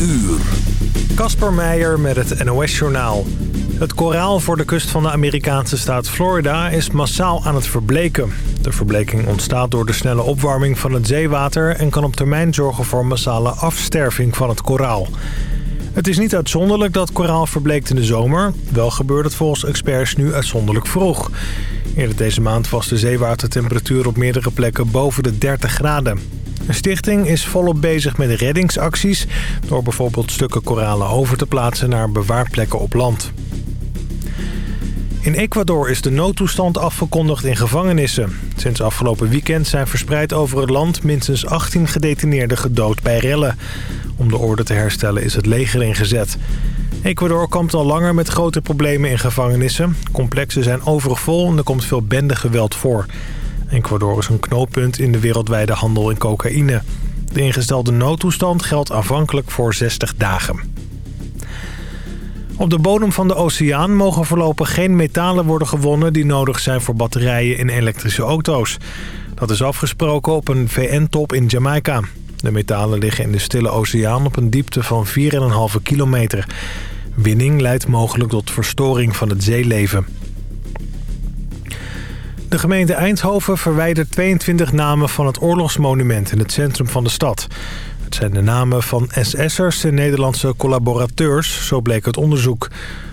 uur. Kasper Meijer met het NOS-journaal. Het koraal voor de kust van de Amerikaanse staat Florida is massaal aan het verbleken. De verbleking ontstaat door de snelle opwarming van het zeewater... en kan op termijn zorgen voor massale afsterving van het koraal. Het is niet uitzonderlijk dat koraal verbleekt in de zomer. Wel gebeurt het volgens experts nu uitzonderlijk vroeg. Eerder deze maand was de zeewatertemperatuur op meerdere plekken boven de 30 graden. De stichting is volop bezig met reddingsacties... door bijvoorbeeld stukken koralen over te plaatsen naar bewaarplekken op land. In Ecuador is de noodtoestand afgekondigd in gevangenissen. Sinds afgelopen weekend zijn verspreid over het land minstens 18 gedetineerden gedood bij rellen. Om de orde te herstellen is het leger ingezet. Ecuador kampt al langer met grote problemen in gevangenissen. Complexen zijn overig vol en er komt veel bendegeweld voor. Ecuador is een knooppunt in de wereldwijde handel in cocaïne. De ingestelde noodtoestand geldt aanvankelijk voor 60 dagen. Op de bodem van de oceaan mogen voorlopig geen metalen worden gewonnen... die nodig zijn voor batterijen in elektrische auto's. Dat is afgesproken op een VN-top in Jamaica. De metalen liggen in de stille oceaan op een diepte van 4,5 kilometer. Winning leidt mogelijk tot verstoring van het zeeleven. De gemeente Eindhoven verwijdert 22 namen van het oorlogsmonument in het centrum van de stad. Het zijn de namen van SS'ers en Nederlandse collaborateurs, zo bleek het onderzoek.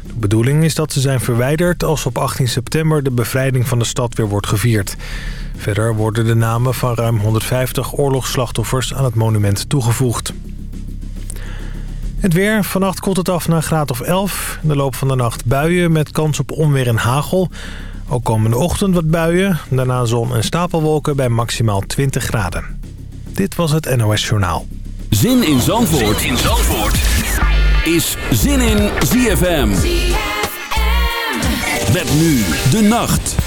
De bedoeling is dat ze zijn verwijderd als op 18 september de bevrijding van de stad weer wordt gevierd. Verder worden de namen van ruim 150 oorlogsslachtoffers aan het monument toegevoegd. Het weer. Vannacht koelt het af naar graad of 11. In de loop van de nacht buien met kans op onweer en hagel. Ook komende ochtend wat buien. Daarna zon en stapelwolken bij maximaal 20 graden. Dit was het NOS Journaal. Zin in Zandvoort, zin in Zandvoort. is Zin in ZFM. ZFM. Met nu de nacht.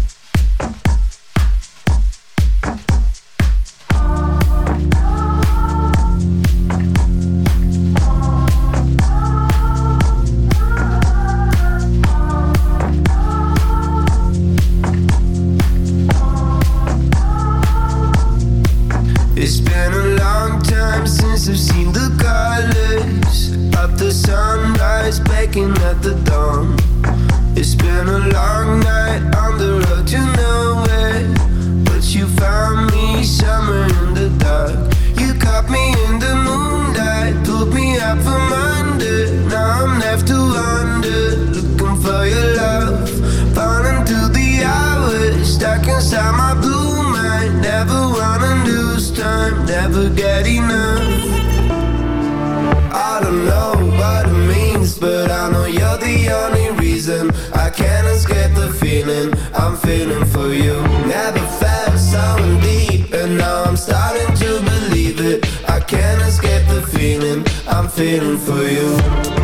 Feeling for you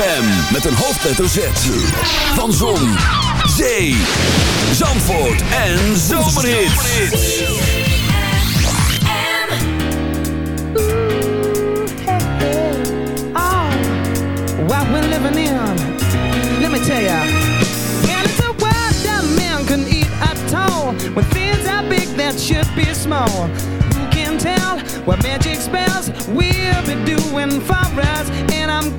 ZFM met een hoofdletter Z. Van Zon, Zee, Zandvoort en Zomerhits. What we're living in. Let me tell ya. And it's a world that man can eat at all. When things are big that should be small. Who can tell what magic spells we'll be doing for us? And I'm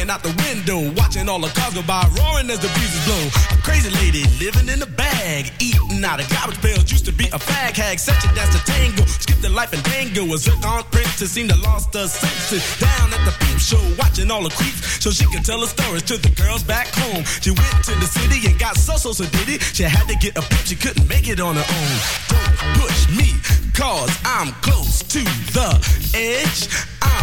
hanging out the window, watching all the cars go by, roaring as the breeze is blowing. A crazy lady living in a bag, eating out of garbage pails. Used to be a fag hag, such a dance to tango. Skipped the life and Was A zircon princess seemed to lost her senses. Down at the peep show, watching all the creeps, so she could tell her stories to the girls back home. She went to the city and got so so so did She had to get a pimp, she couldn't make it on her own. Don't push me, cause I'm close to the edge.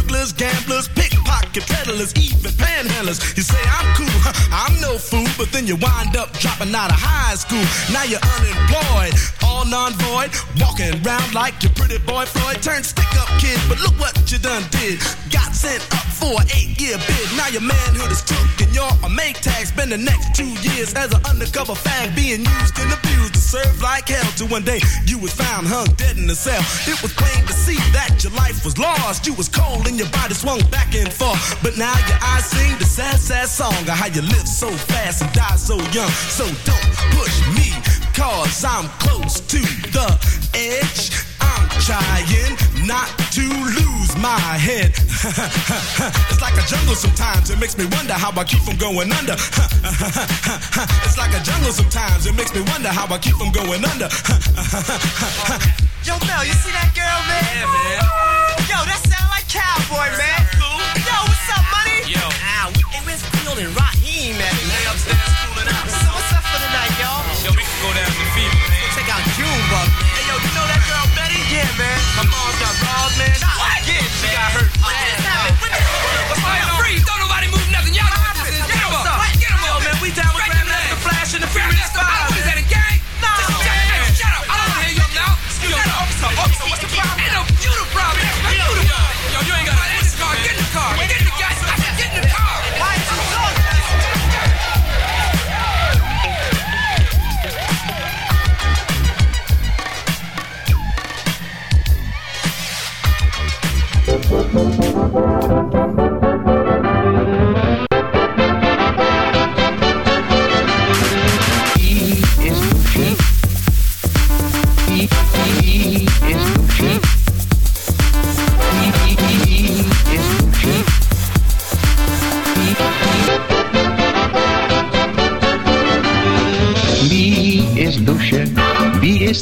burglars, gamblers, pickpocket peddlers, even panhandlers. You say I'm cool, I'm no fool, but then you wind up dropping out of high school. Now you're unemployed, all non-void, walking around like your pretty boy Floyd. Turned stick-up kid, but look what you done did. Got sent up for an eight-year bid. Now your manhood is took and you're a make. Spend the next two years as an undercover fag, being used and abused to serve like hell. Till one day you was found hung dead in a cell. It was plain to see that your life was lost. You was cold and your body swung back and forth. But now your eyes sing the sad, sad song of how you live so fast and die so young. So don't push me, cause I'm close to the edge. I'm trying not to lose my head. it's like a jungle sometimes. It makes me wonder how I keep from going under. it's like a jungle sometimes. It makes me wonder how I keep from going under. Yo, Mel, you see that girl, man? Yeah, man. Yo, that sound like cowboy, man. cool? Yo, what's up, money? Yo. Ah, we, hey, where's Field and Raheem at? Junebug. Hey, yo, you know that girl Betty? Yeah, man. My mom got robbed, man. What? Yeah, she got hurt. What just happened? What the-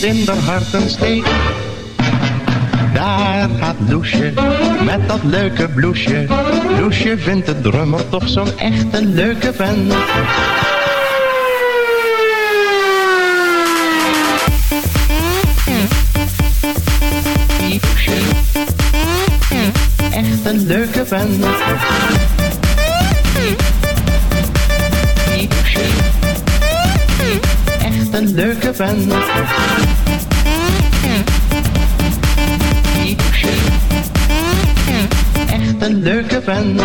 Voelt in haar hart een steek. Daar gaat Loesje met dat leuke bloesje. Loesje vindt de drummer toch zo'n echte leuke vent. Echt een leuke vent. een leuke vent. Een leuke vent.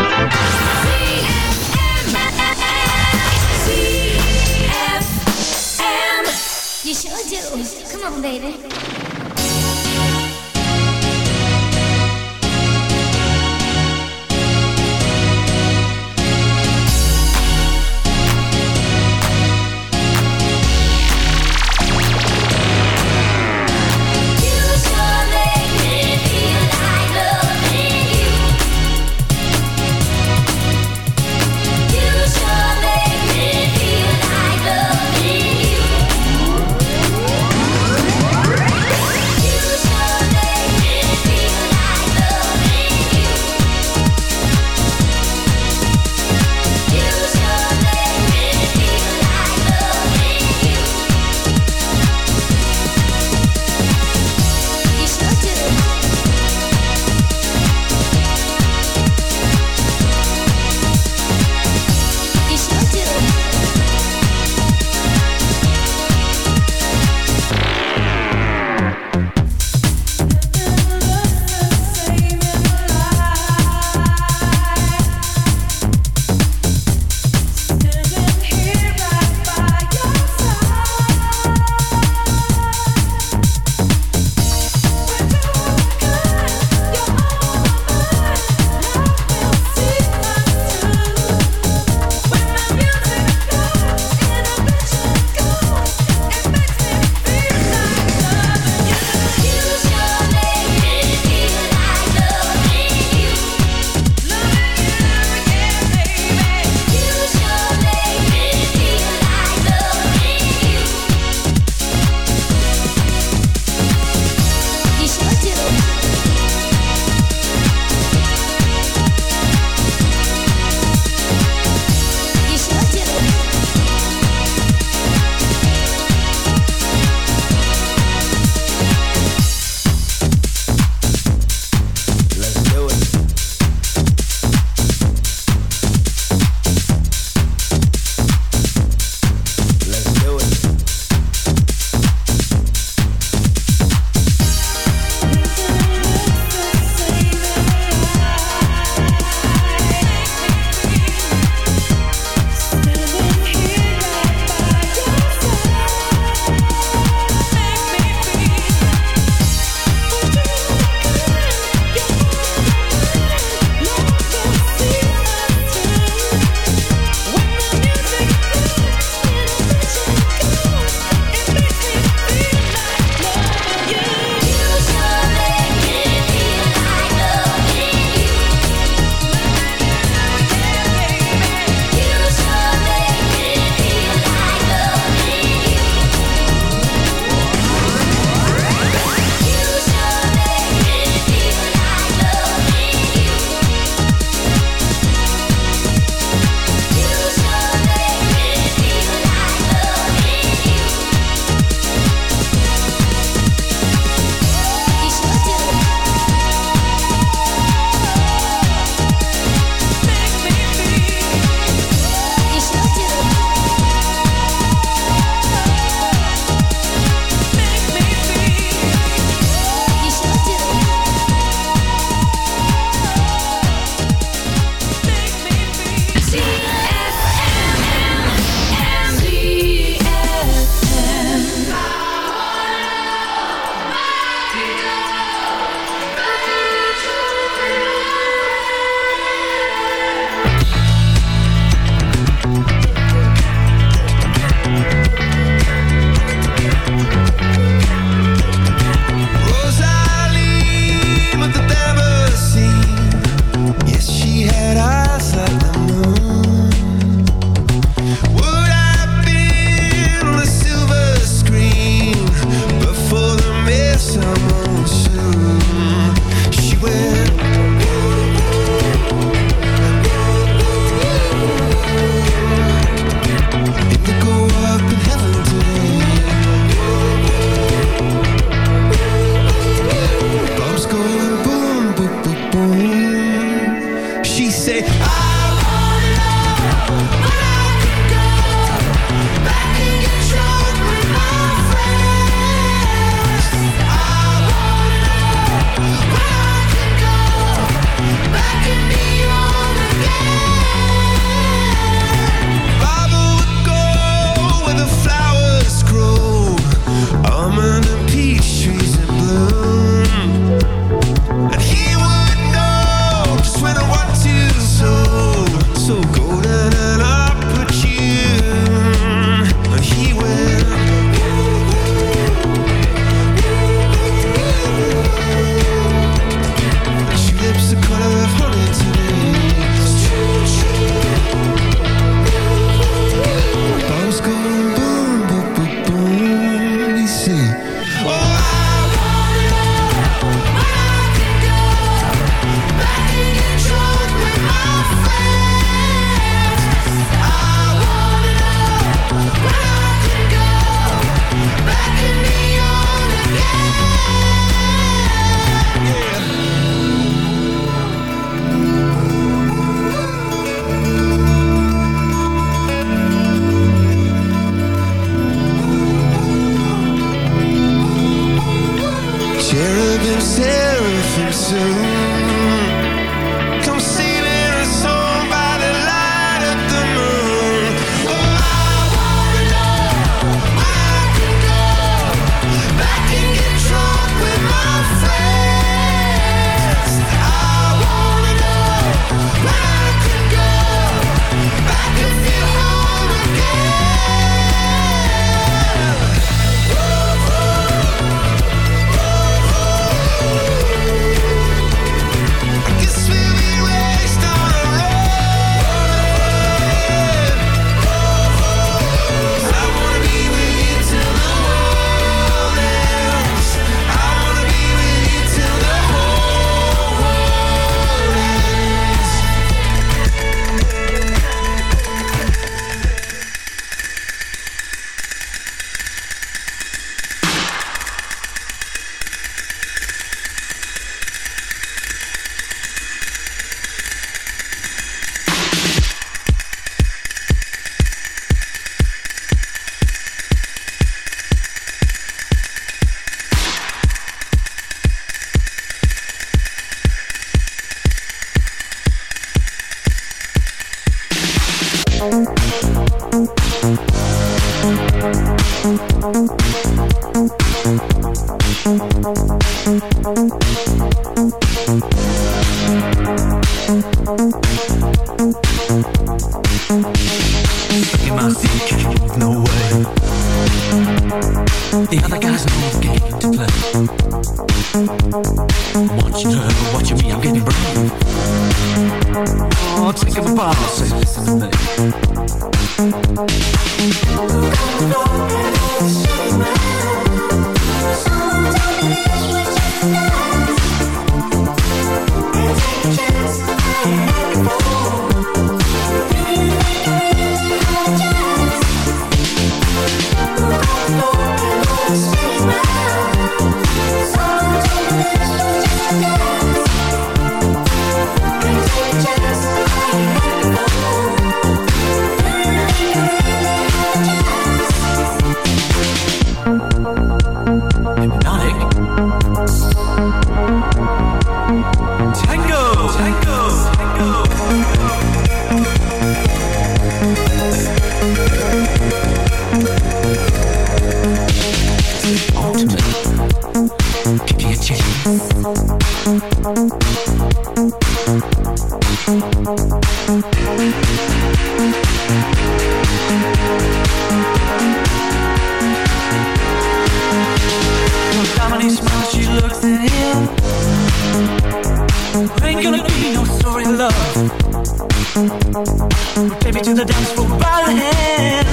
Take me to the dance floor by the hand.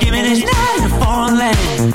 Give me this night in a foreign land.